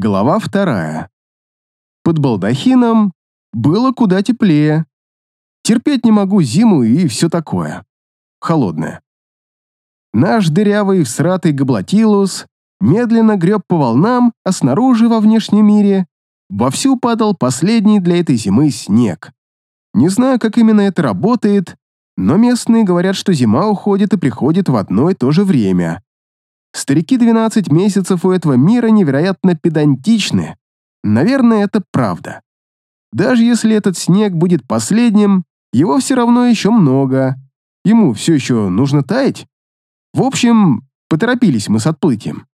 Глава вторая. Под балдахином было куда теплее. Терпеть не могу зиму и все такое. Холодное. Наш дырявый всратый Габлатилус медленно греб по волнам, а снаружи, во внешнем мире, вовсю падал последний для этой зимы снег. Не знаю, как именно это работает, но местные говорят, что зима уходит и приходит в одно и то же время. Старики 12 месяцев у этого мира невероятно педантичны. Наверное, это правда. Даже если этот снег будет последним, его все равно еще много. Ему все еще нужно таять. В общем, поторопились мы с отплытием.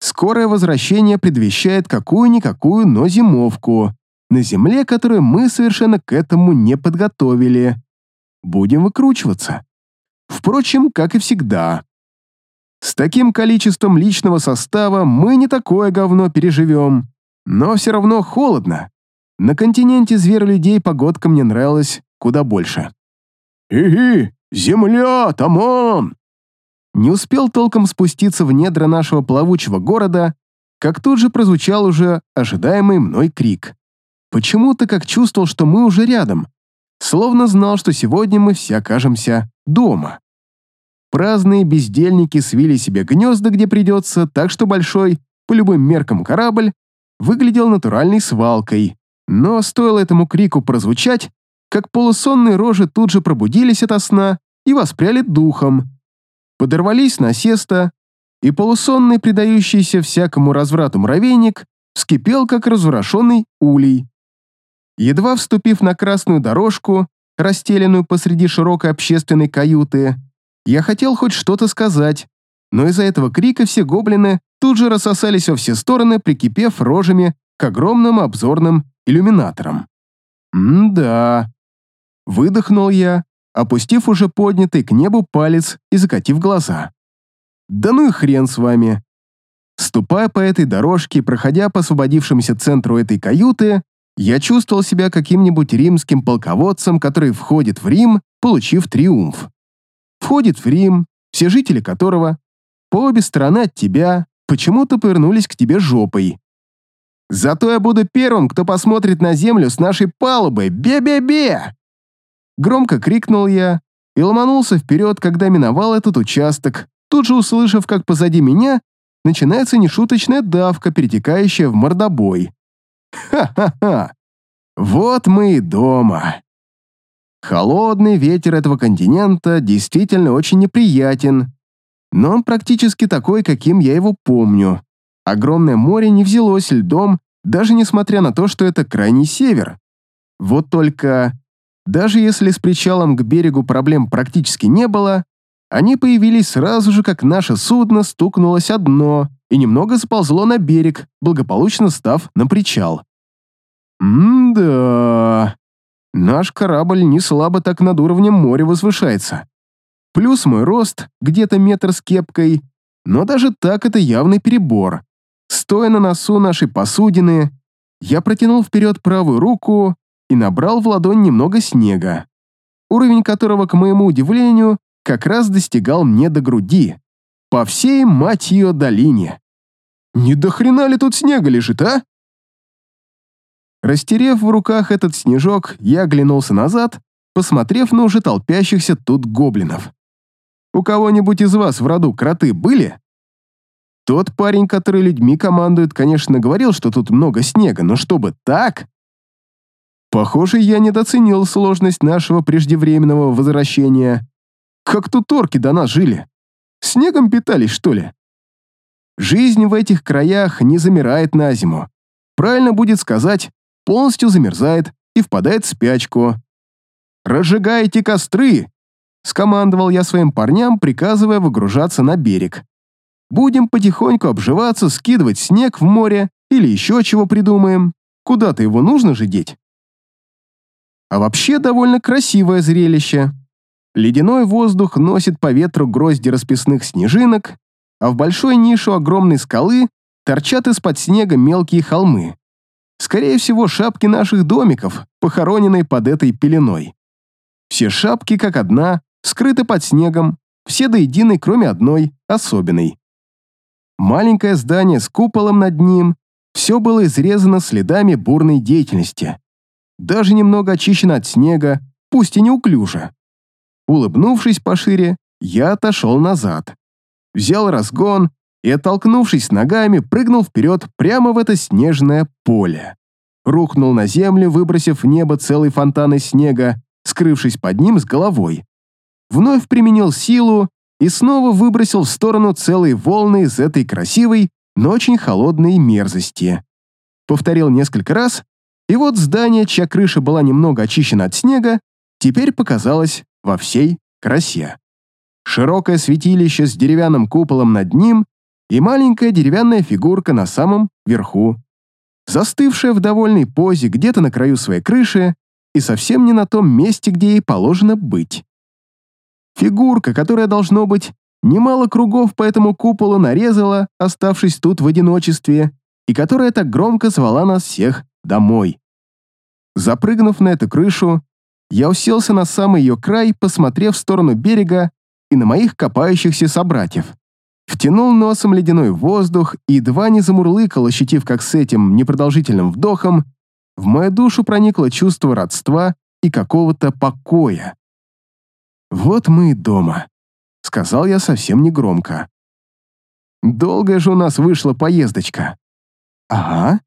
Скорое возвращение предвещает какую-никакую, но зимовку на земле, которую мы совершенно к этому не подготовили. Будем выкручиваться. Впрочем, как и всегда. С таким количеством личного состава мы не такое говно переживем. Но все равно холодно. На континенте зверолюдей погодка мне нравилась куда больше. «Иги, земля, таман!» Не успел толком спуститься в недра нашего плавучего города, как тут же прозвучал уже ожидаемый мной крик. Почему-то как чувствовал, что мы уже рядом, словно знал, что сегодня мы все окажемся дома. Праздные бездельники свили себе гнезда, где придется, так что большой, по любым меркам корабль, выглядел натуральной свалкой. Но стоило этому крику прозвучать, как полусонные рожи тут же пробудились ото сна и воспряли духом. Подорвались на сесто, и полусонный, предающийся всякому разврату муравейник, вскипел, как разворошенный улей. Едва вступив на красную дорожку, расстеленную посреди широкой общественной каюты, я хотел хоть что-то сказать, но из-за этого крика все гоблины тут же рассосались во все стороны, прикипев рожами к огромным обзорным иллюминаторам. «М-да». Выдохнул я, опустив уже поднятый к небу палец и закатив глаза. «Да ну и хрен с вами». Ступая по этой дорожке, проходя по освободившемуся центру этой каюты, я чувствовал себя каким-нибудь римским полководцем, который входит в Рим, получив триумф входит в Рим, все жители которого по обе стороны от тебя почему-то повернулись к тебе жопой. Зато я буду первым, кто посмотрит на землю с нашей палубы. Бе-бе-бе!» Громко крикнул я и ломанулся вперед, когда миновал этот участок, тут же услышав, как позади меня начинается нешуточная давка, перетекающая в мордобой. «Ха-ха-ха! Вот мы и дома!» Холодный ветер этого континента действительно очень неприятен, но он практически такой, каким я его помню. Огромное море не взялось льдом, даже несмотря на то, что это крайний север. Вот только, даже если с причалом к берегу проблем практически не было, они появились сразу же, как наше судно стукнулось о дно и немного сползло на берег, благополучно став на причал. М-да... Наш корабль не слабо так над уровнем моря возвышается. Плюс мой рост где-то метр с кепкой, но даже так это явный перебор. Стоя на носу нашей посудины, я протянул вперед правую руку и набрал в ладонь немного снега, уровень которого, к моему удивлению, как раз достигал мне до груди, по всей, мать ее, долине. Не до хрена ли тут снега лежит, а? Растерев в руках этот снежок, я оглянулся назад, посмотрев на уже толпящихся тут гоблинов. «У кого-нибудь из вас в роду кроты были?» Тот парень, который людьми командует, конечно, говорил, что тут много снега, но чтобы так... Похоже, я недооценил сложность нашего преждевременного возвращения. Как тут орки до нас жили? Снегом питались, что ли? Жизнь в этих краях не замирает на зиму. Правильно будет сказать, полностью замерзает и впадает в спячку. «Разжигайте костры!» — скомандовал я своим парням, приказывая выгружаться на берег. «Будем потихоньку обживаться, скидывать снег в море или еще чего придумаем. Куда-то его нужно же деть». А вообще довольно красивое зрелище. Ледяной воздух носит по ветру грозди расписных снежинок, а в большой нишу огромной скалы торчат из-под снега мелкие холмы. Скорее всего, шапки наших домиков, похороненные под этой пеленой. Все шапки, как одна, скрыты под снегом, все до единой, кроме одной, особенной. Маленькое здание с куполом над ним Все было изрезано следами бурной деятельности. Даже немного очищено от снега, пусть и неуклюже. Улыбнувшись пошире, я отошел назад. Взял разгон и, оттолкнувшись ногами, прыгнул вперед прямо в это снежное поле. Рухнул на землю, выбросив в небо целый фонтан из снега, скрывшись под ним с головой. Вновь применил силу и снова выбросил в сторону целые волны из этой красивой, но очень холодной мерзости. Повторил несколько раз, и вот здание, чья крыша была немного очищена от снега, теперь показалось во всей красе. Широкое святилище с деревянным куполом над ним и маленькая деревянная фигурка на самом верху, застывшая в довольной позе где-то на краю своей крыши и совсем не на том месте, где ей положено быть. Фигурка, которая, должно быть, немало кругов по этому куполу нарезала, оставшись тут в одиночестве, и которая так громко звала нас всех домой. Запрыгнув на эту крышу, я уселся на самый ее край, посмотрев в сторону берега и на моих копающихся собратьев. Втянул носом ледяной воздух и едва не замурлыкал, ощутив, как с этим непродолжительным вдохом в мою душу проникло чувство родства и какого-то покоя. «Вот мы и дома», — сказал я совсем негромко. «Долгая же у нас вышла поездочка». «Ага».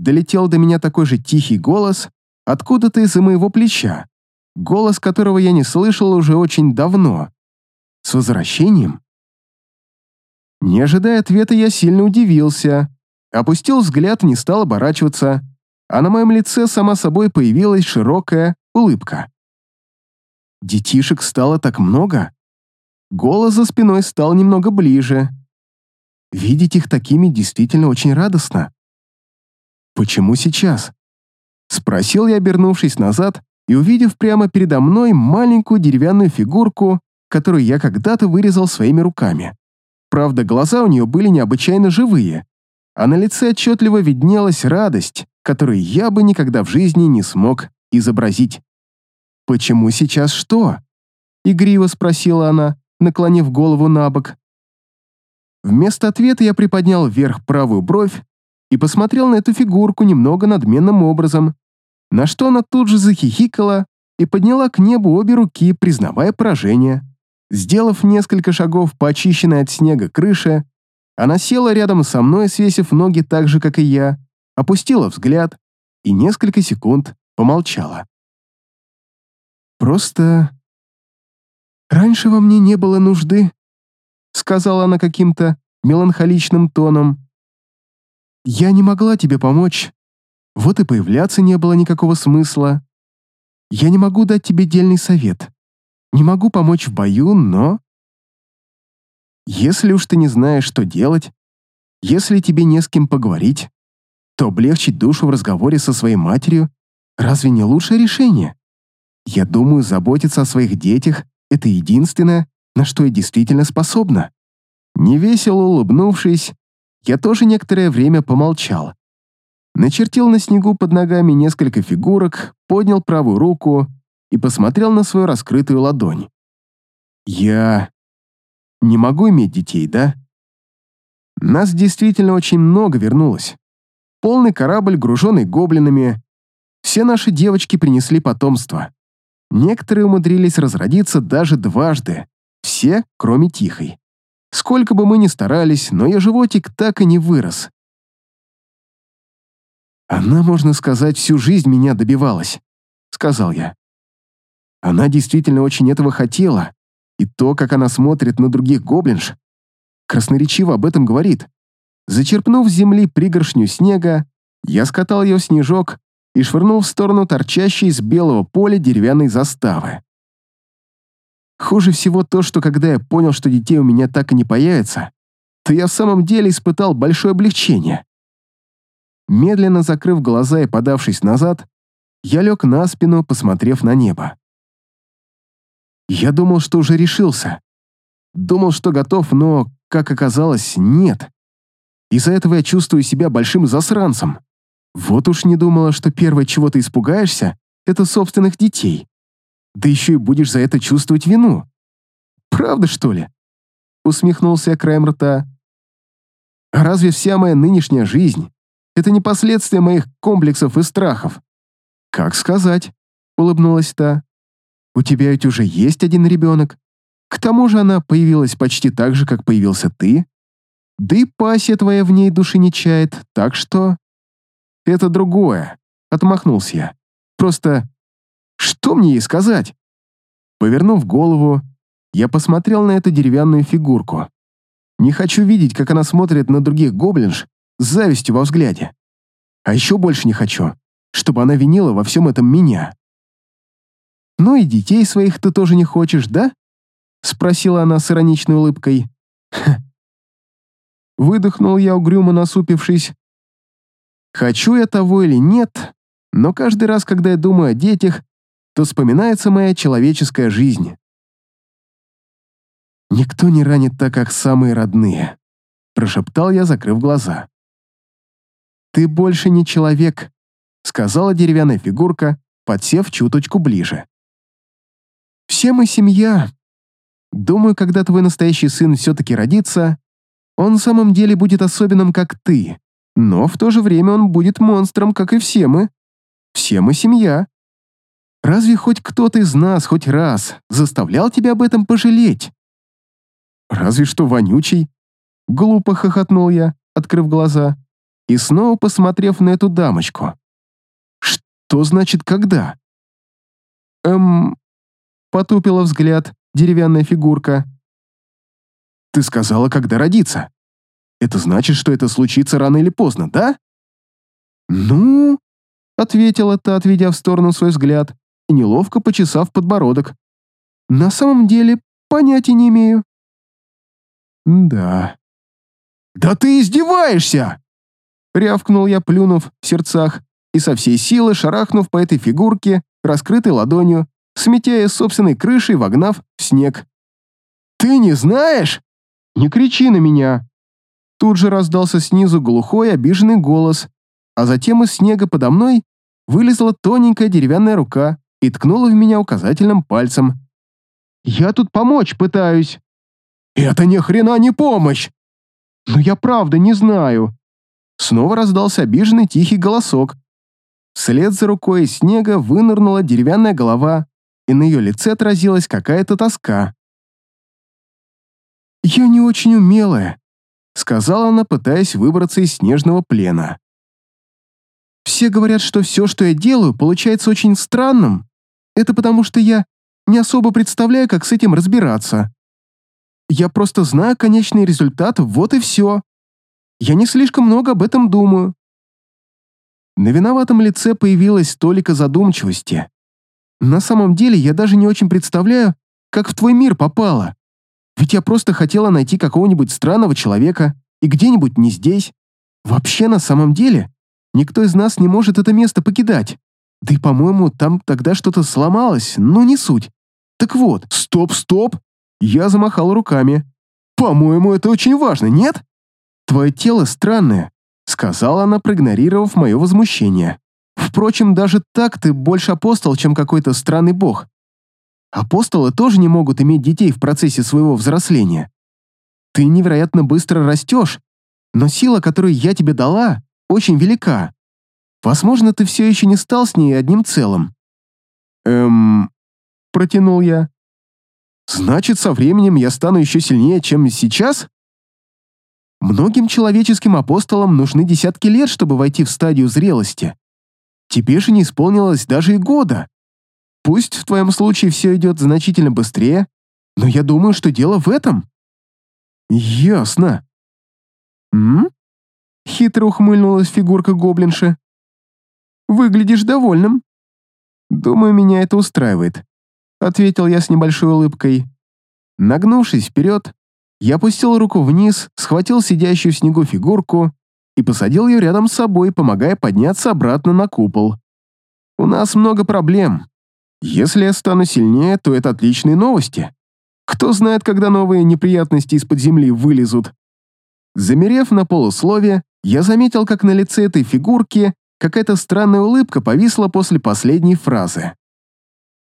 Долетел до меня такой же тихий голос, откуда-то из-за моего плеча, голос которого я не слышал уже очень давно. «С возвращением?» Не ожидая ответа, я сильно удивился. Опустил взгляд, не стал оборачиваться, а на моем лице сама собой появилась широкая улыбка. Детишек стало так много. Голос за спиной стал немного ближе. Видеть их такими действительно очень радостно. «Почему сейчас?» Спросил я, обернувшись назад и увидев прямо передо мной маленькую деревянную фигурку, которую я когда-то вырезал своими руками. Правда, глаза у нее были необычайно живые, а на лице отчетливо виднелась радость, которую я бы никогда в жизни не смог изобразить. «Почему сейчас что?» — игриво спросила она, наклонив голову на бок. Вместо ответа я приподнял вверх правую бровь и посмотрел на эту фигурку немного надменным образом, на что она тут же захихикала и подняла к небу обе руки, признавая поражение. Сделав несколько шагов по очищенной от снега крыше, она села рядом со мной, свесив ноги так же, как и я, опустила взгляд и несколько секунд помолчала. Просто... Раньше во мне не было нужды, сказала она каким-то меланхоличным тоном. Я не могла тебе помочь. Вот и появляться не было никакого смысла. Я не могу дать тебе дельный совет. Не могу помочь в бою, но... Если уж ты не знаешь, что делать, если тебе не с кем поговорить, то облегчить душу в разговоре со своей матерью разве не лучшее решение? Я думаю, заботиться о своих детях — это единственное, на что я действительно способна. Невесело улыбнувшись, я тоже некоторое время помолчал. Начертил на снегу под ногами несколько фигурок, поднял правую руку и посмотрел на свою раскрытую ладонь. «Я не могу иметь детей, да?» Нас действительно очень много вернулось. Полный корабль, груженный гоблинами. Все наши девочки принесли потомство. Некоторые умудрились разродиться даже дважды, все, кроме Тихой. Сколько бы мы ни старались, но ее животик так и не вырос. «Она, можно сказать, всю жизнь меня добивалась», — сказал я. Она действительно очень этого хотела, и то, как она смотрит на других гоблинш, красноречиво об этом говорит. Зачерпнув с земли пригоршню снега, я скатал ее в снежок и швырнул в сторону торчащей из белого поля деревянной заставы. Хуже всего то, что когда я понял, что детей у меня так и не появится, то я в самом деле испытал большое облегчение. Медленно закрыв глаза и подавшись назад, я лег на спину, посмотрев на небо. Я думал, что уже решился. Думал, что готов, но, как оказалось, нет. Из-за этого я чувствую себя большим засранцем. Вот уж не думала, что первое, чего ты испугаешься, это собственных детей. Да еще и будешь за это чувствовать вину. Правда, что ли? Усмехнулся я краем рта. разве вся моя нынешняя жизнь Это не последствия моих комплексов и страхов. Как сказать? Улыбнулась та. У тебя ведь уже есть один ребенок. К тому же она появилась почти так же, как появился ты. Да и пассия твоя в ней души не чает, так что... Это другое, отмахнулся я. Просто... Что мне ей сказать? Повернув голову, я посмотрел на эту деревянную фигурку. Не хочу видеть, как она смотрит на других гоблинж с завистью во взгляде. А еще больше не хочу, чтобы она винила во всем этом меня. «Ну и детей своих ты тоже не хочешь, да?» — спросила она с ироничной улыбкой. Ха. Выдохнул я, угрюмо насупившись. «Хочу я того или нет, но каждый раз, когда я думаю о детях, то вспоминается моя человеческая жизнь. «Никто не ранит так, как самые родные», — прошептал я, закрыв глаза. «Ты больше не человек», — сказала деревянная фигурка, подсев чуточку ближе. «Все мы семья. Думаю, когда твой настоящий сын все-таки родится, он в самом деле будет особенным, как ты, но в то же время он будет монстром, как и все мы. Все мы семья. Разве хоть кто-то из нас хоть раз заставлял тебя об этом пожалеть?» «Разве что вонючий», — глупо хохотнул я, открыв глаза, и снова посмотрев на эту дамочку. «Что значит «когда»?» «Эм...» — потупила взгляд деревянная фигурка. «Ты сказала, когда родиться. Это значит, что это случится рано или поздно, да?» «Ну...» — ответила та, отведя в сторону свой взгляд и неловко почесав подбородок. «На самом деле, понятия не имею». «Да». «Да ты издеваешься!» Рявкнул я, плюнув в сердцах, и со всей силы шарахнув по этой фигурке, раскрытой ладонью, сметяя собственной крышей, вогнав в снег. «Ты не знаешь?» «Не кричи на меня!» Тут же раздался снизу глухой обиженный голос, а затем из снега подо мной вылезла тоненькая деревянная рука и ткнула в меня указательным пальцем. «Я тут помочь пытаюсь!» «Это ни хрена не помощь!» «Но я правда не знаю!» Снова раздался обиженный тихий голосок. Вслед за рукой из снега вынырнула деревянная голова, и на ее лице отразилась какая-то тоска. «Я не очень умелая», — сказала она, пытаясь выбраться из снежного плена. «Все говорят, что все, что я делаю, получается очень странным. Это потому, что я не особо представляю, как с этим разбираться. Я просто знаю конечный результат, вот и все. Я не слишком много об этом думаю». На виноватом лице появилась толика задумчивости. «На самом деле я даже не очень представляю, как в твой мир попала. Ведь я просто хотела найти какого-нибудь странного человека, и где-нибудь не здесь. Вообще, на самом деле, никто из нас не может это место покидать. Да и, по-моему, там тогда что-то сломалось, но не суть. Так вот, стоп, стоп!» Я замахал руками. «По-моему, это очень важно, нет?» «Твое тело странное», — сказала она, проигнорировав мое возмущение. «Впрочем, даже так ты больше апостол, чем какой-то странный бог. Апостолы тоже не могут иметь детей в процессе своего взросления. Ты невероятно быстро растешь, но сила, которую я тебе дала, очень велика. Возможно, ты все еще не стал с ней одним целым». «Эм...» — протянул я. «Значит, со временем я стану еще сильнее, чем сейчас?» Многим человеческим апостолам нужны десятки лет, чтобы войти в стадию зрелости. Тебе же не исполнилось даже и года. Пусть в твоем случае все идет значительно быстрее, но я думаю, что дело в этом. Ясно. М? Хитро ухмыльнулась фигурка гоблинши. Выглядишь довольным. Думаю, меня это устраивает, ответил я с небольшой улыбкой. Нагнувшись вперед, я опустил руку вниз, схватил сидящую в снегу фигурку и посадил ее рядом с собой, помогая подняться обратно на купол. У нас много проблем. Если я стану сильнее, то это отличные новости. Кто знает, когда новые неприятности из-под земли вылезут. Замерев на полуслове, я заметил, как на лице этой фигурки какая-то странная улыбка повисла после последней фразы.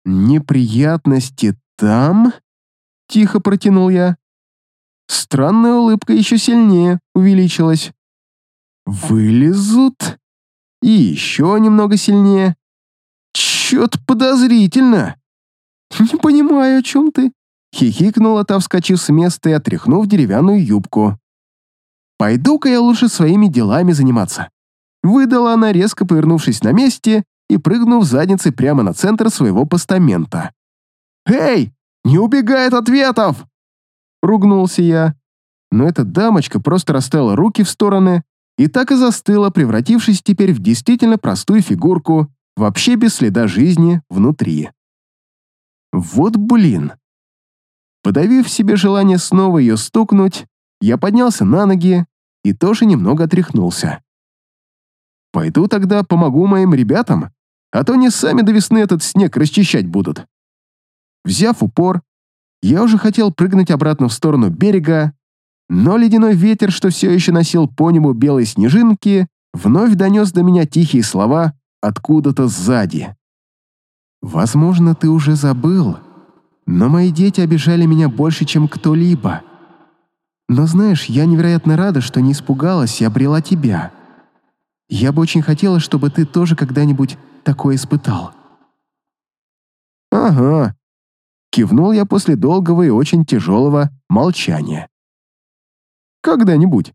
«Неприятности там?» — тихо протянул я. Странная улыбка еще сильнее увеличилась. Вылезут. И еще немного сильнее. Чё-то подозрительно. Не понимаю, о чем ты. Хихикнула та, вскочив с места и отряхнув деревянную юбку. «Пойду-ка я лучше своими делами заниматься». Выдала она, резко повернувшись на месте и прыгнув задницей прямо на центр своего постамента. «Эй, не убегай от ответов!» Ругнулся я, но эта дамочка просто расставила руки в стороны и так и застыла, превратившись теперь в действительно простую фигурку, вообще без следа жизни внутри. Вот блин. Подавив себе желание снова ее стукнуть, я поднялся на ноги и тоже немного отряхнулся. Пойду тогда помогу моим ребятам, а то они сами до весны этот снег расчищать будут. Взяв упор, я уже хотел прыгнуть обратно в сторону берега, но ледяной ветер, что все еще носил по небу белые снежинки, вновь донес до меня тихие слова откуда-то сзади. «Возможно, ты уже забыл, но мои дети обижали меня больше, чем кто-либо. Но знаешь, я невероятно рада, что не испугалась и обрела тебя. Я бы очень хотела, чтобы ты тоже когда-нибудь такое испытал». «Ага», — кивнул я после долгого и очень тяжелого молчания. «Когда-нибудь».